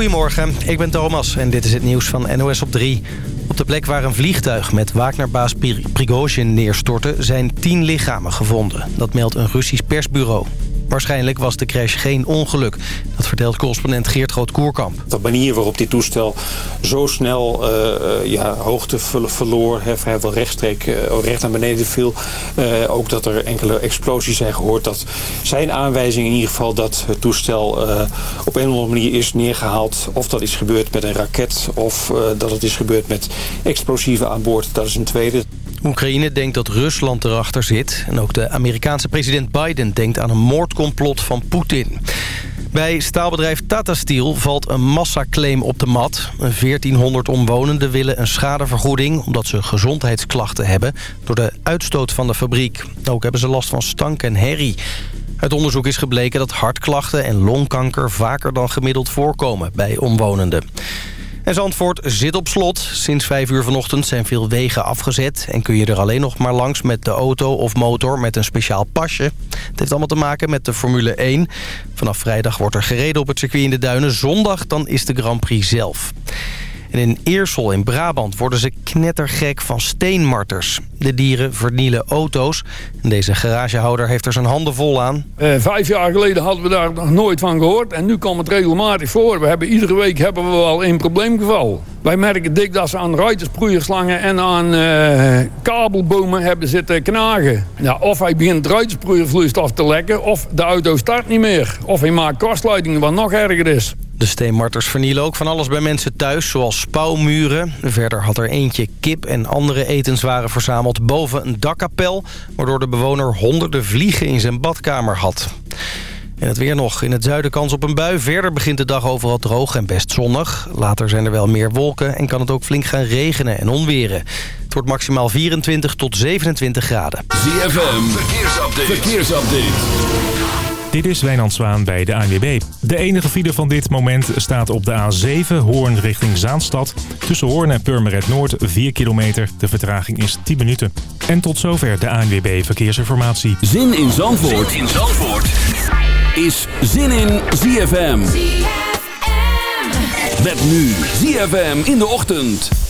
Goedemorgen, ik ben Thomas en dit is het nieuws van NOS op 3. Op de plek waar een vliegtuig met Wagnerbaas Prigozhin neerstortte... zijn tien lichamen gevonden. Dat meldt een Russisch persbureau. Waarschijnlijk was de crash geen ongeluk. Dat vertelt correspondent Geert Groot-Koerkamp. De manier waarop dit toestel zo snel uh, ja, hoogte verloor... vrijwel rechtstreek uh, recht naar beneden viel. Uh, ook dat er enkele explosies zijn gehoord. Dat zijn aanwijzing in ieder geval dat het toestel op een of andere manier is neergehaald. Of dat is gebeurd met een raket of dat het is gebeurd met explosieven aan boord. Dat is een tweede. Oekraïne denkt dat Rusland erachter zit. En ook de Amerikaanse president Biden denkt aan een moordcomplot van Poetin. Bij staalbedrijf Tata Steel valt een massaclaim op de mat. 1400 omwonenden willen een schadevergoeding... omdat ze gezondheidsklachten hebben door de uitstoot van de fabriek. Ook hebben ze last van stank en herrie. Uit onderzoek is gebleken dat hartklachten en longkanker... vaker dan gemiddeld voorkomen bij omwonenden. En Zandvoort zit op slot. Sinds 5 uur vanochtend zijn veel wegen afgezet... en kun je er alleen nog maar langs met de auto of motor met een speciaal pasje. Het heeft allemaal te maken met de Formule 1. Vanaf vrijdag wordt er gereden op het circuit in de Duinen. Zondag dan is de Grand Prix zelf. En in Eersel in Brabant worden ze knettergek van steenmarters. De dieren vernielen auto's. deze garagehouder heeft er zijn handen vol aan. Uh, vijf jaar geleden hadden we daar nog nooit van gehoord. En nu komt het regelmatig voor. We hebben, iedere week hebben we wel een probleemgeval. Wij merken dik dat ze aan ruitersproeierslangen en aan uh, kabelbomen hebben zitten knagen. Ja, of hij begint ruitersproeiervloeistof te lekken... of de auto start niet meer. Of hij maakt kortsluitingen wat nog erger is. De steenmarters vernielen ook van alles bij mensen thuis, zoals spouwmuren. Verder had er eentje kip en andere etenswaren verzameld boven een dakkapel... waardoor de bewoner honderden vliegen in zijn badkamer had. En het weer nog. In het zuiden kans op een bui. Verder begint de dag overal droog en best zonnig. Later zijn er wel meer wolken en kan het ook flink gaan regenen en onweren. Het wordt maximaal 24 tot 27 graden. ZFM, verkeersupdate. verkeersupdate. Dit is Wijnand Zwaan bij de ANWB. De enige file van dit moment staat op de A7 Hoorn richting Zaanstad. Tussen Hoorn en Purmerend Noord 4 kilometer. De vertraging is 10 minuten. En tot zover de ANWB Verkeersinformatie. Zin in Zandvoort, zin in Zandvoort. is Zin in ZFM. ZFM. Met nu ZFM in de ochtend.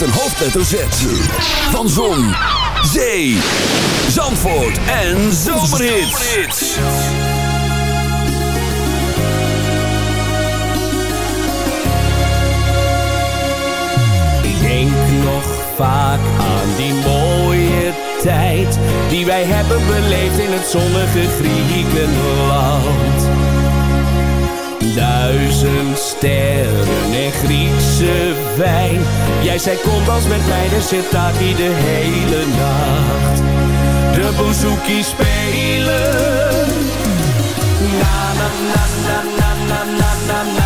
Met een hoofdletter Z. Van Zon, Zee, Zandvoort en Zomerhits. Ik denk nog vaak aan die mooie tijd die wij hebben beleefd in het zonnige Griekenland. Duizend sterren en Griekse wijn. Jij zei kom als met mij, de sitaki de hele nacht. De bouzouki spelen. Na na na na na na na na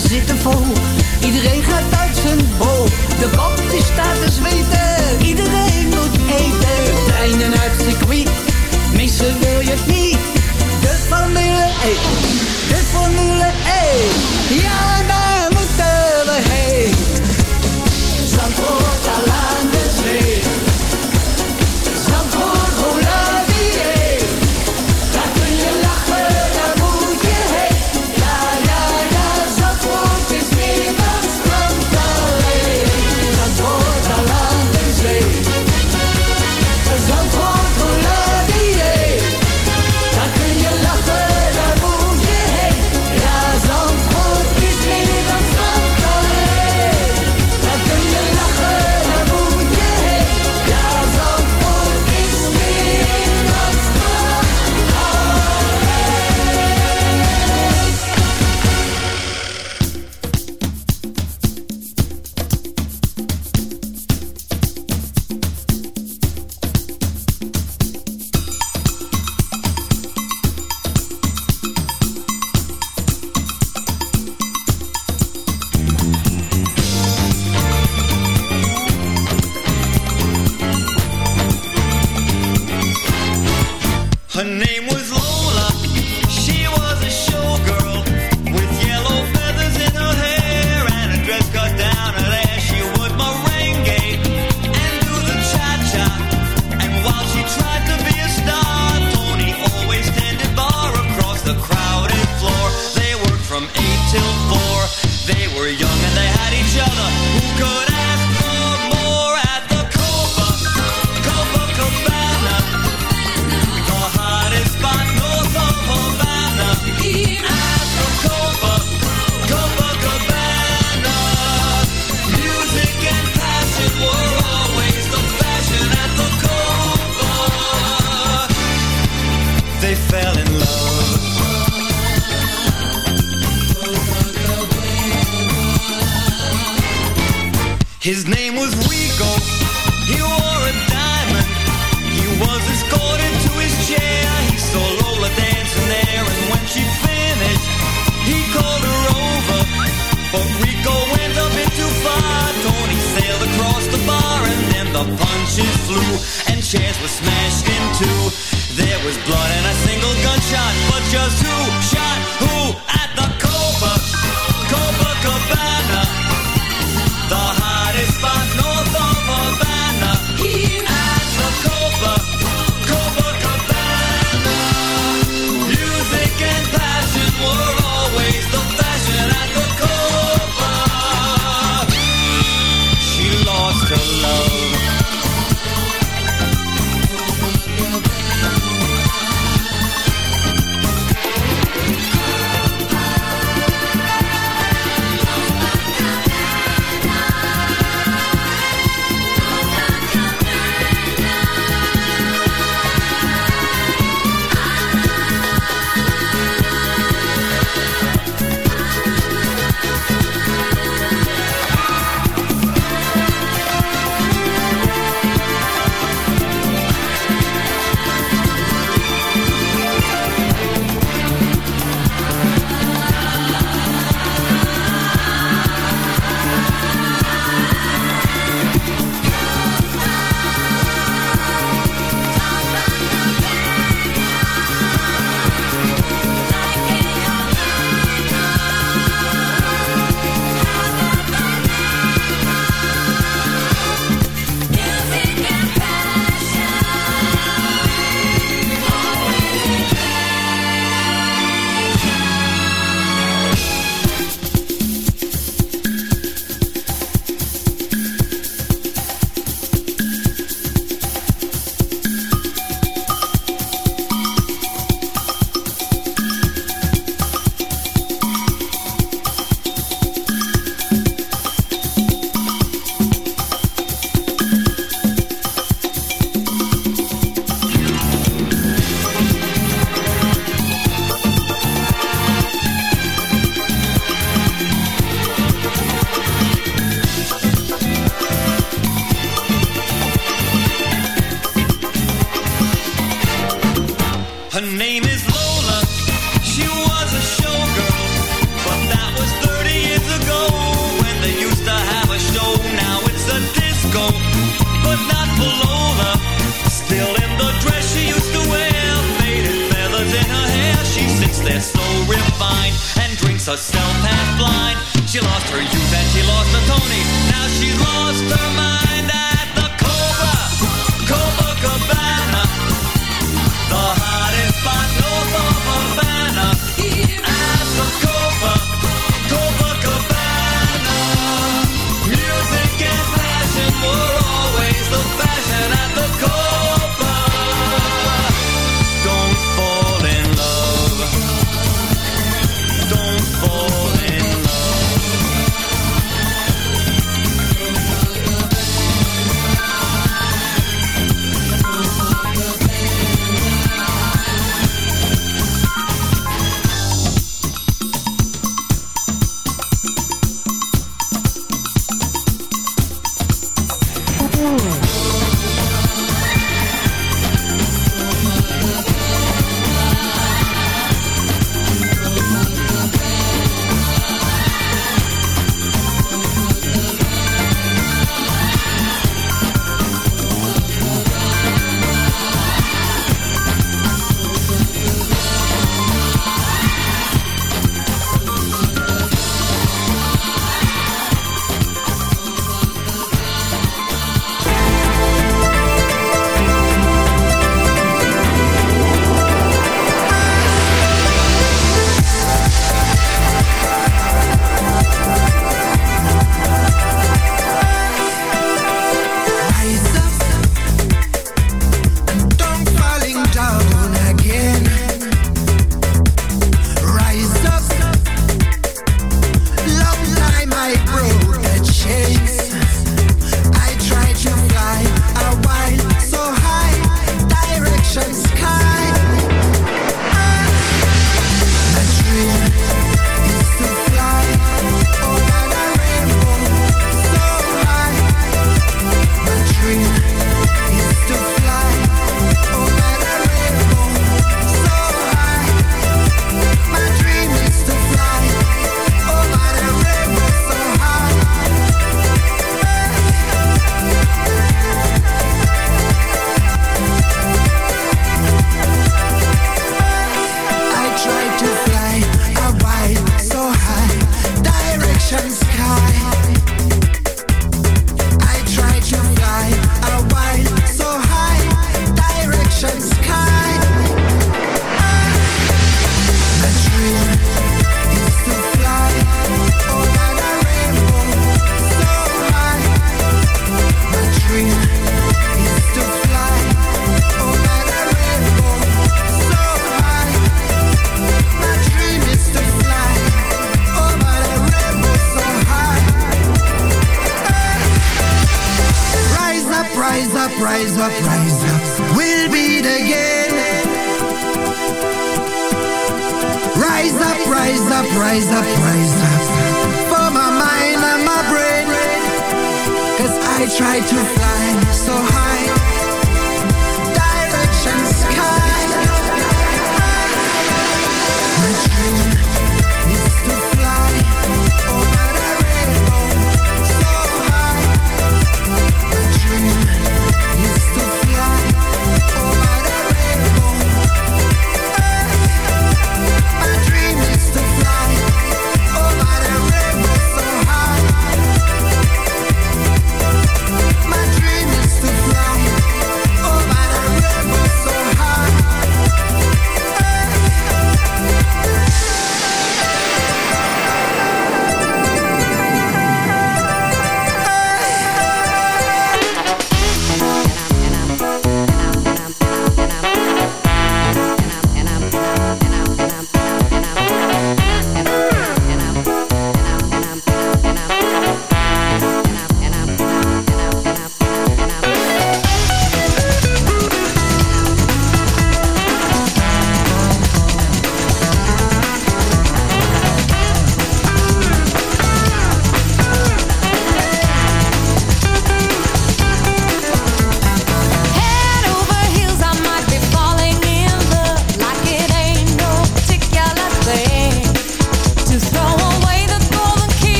ze zitten vol. Iedereen gaat uit zijn bol. De kop die staat te zweten. Iedereen moet eten. De treinen uit circuit. Missen wil je niet. De Formule 1. De Formule 1. Ja,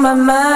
My mind.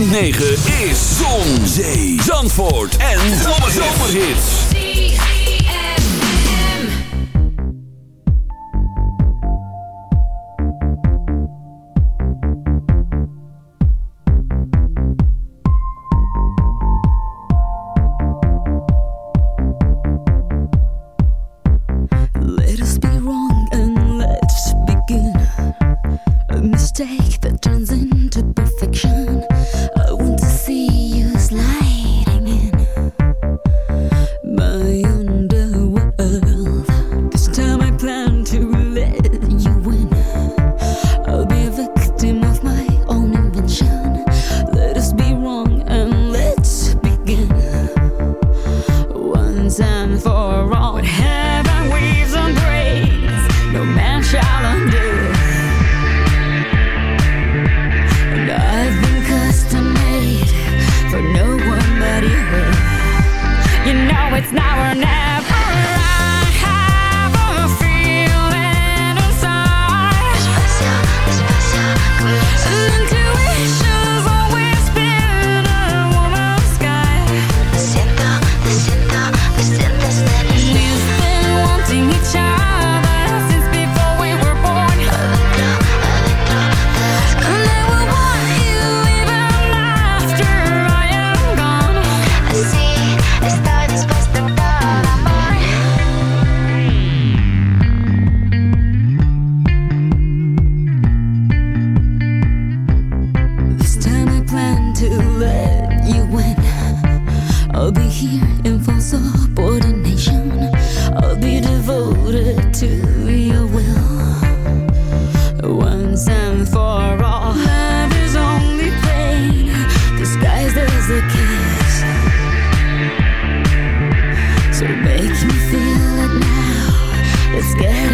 106.9 Yeah.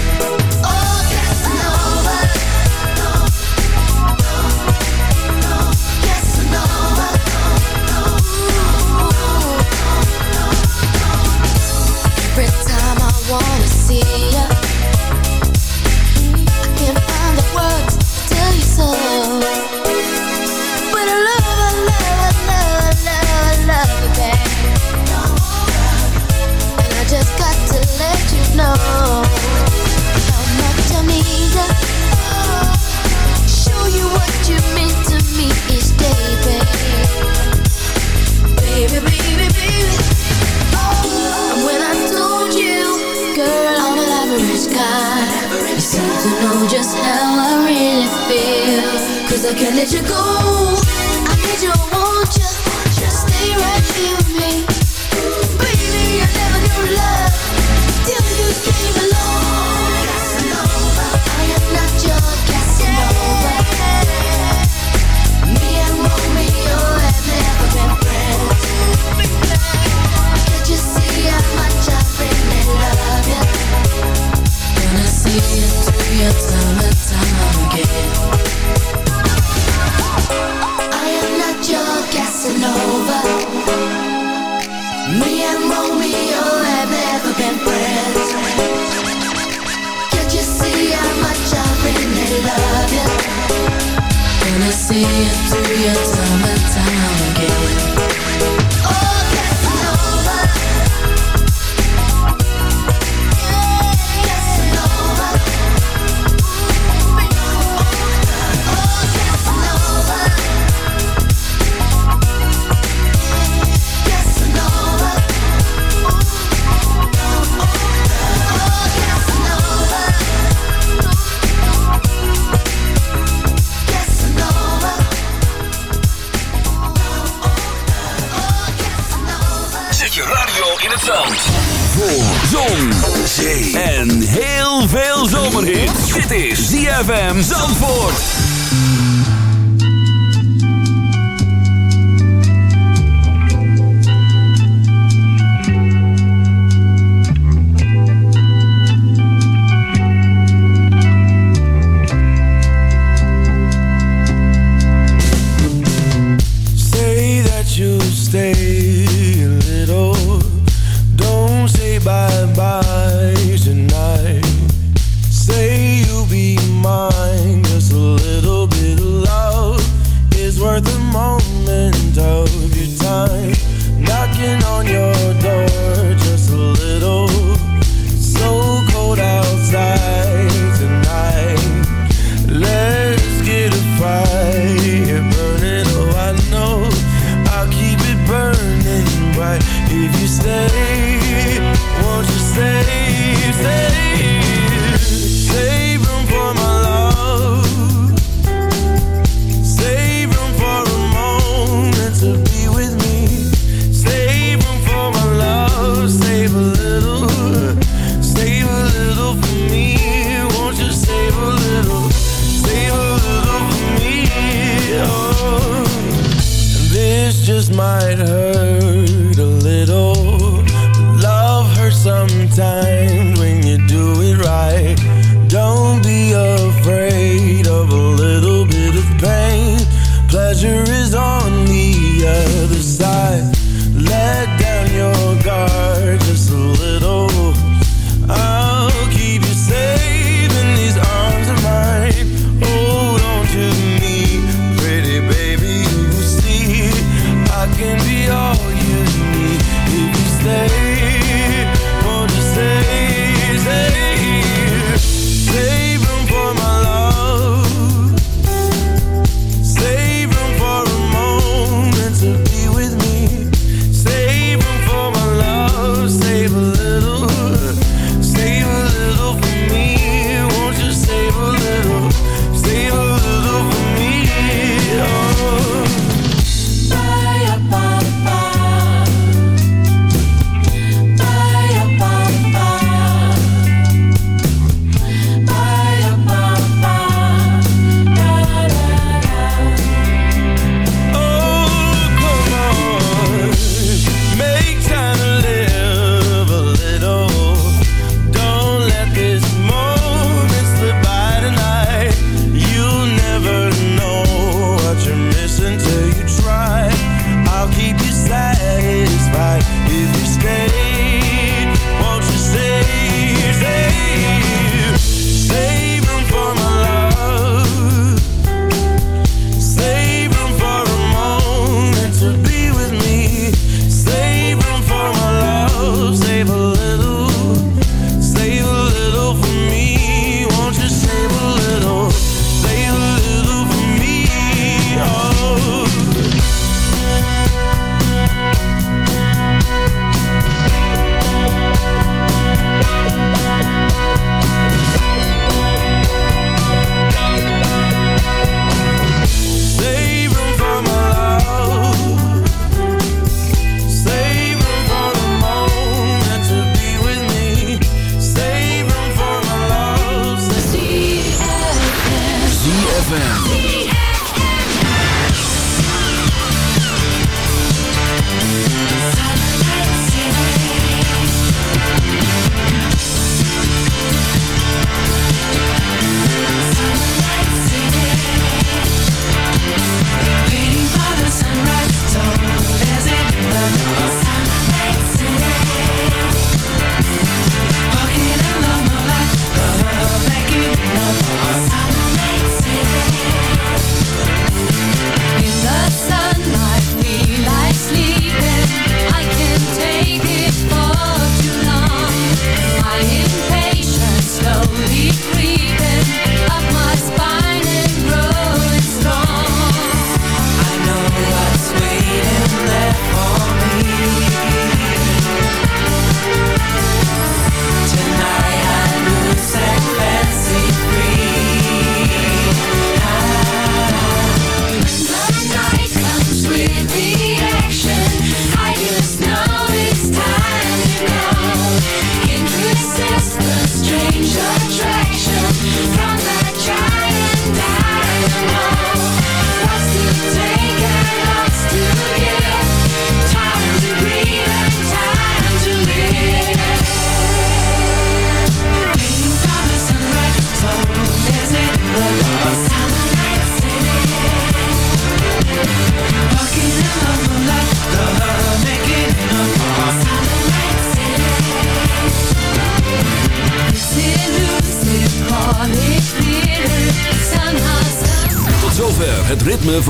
never can let you go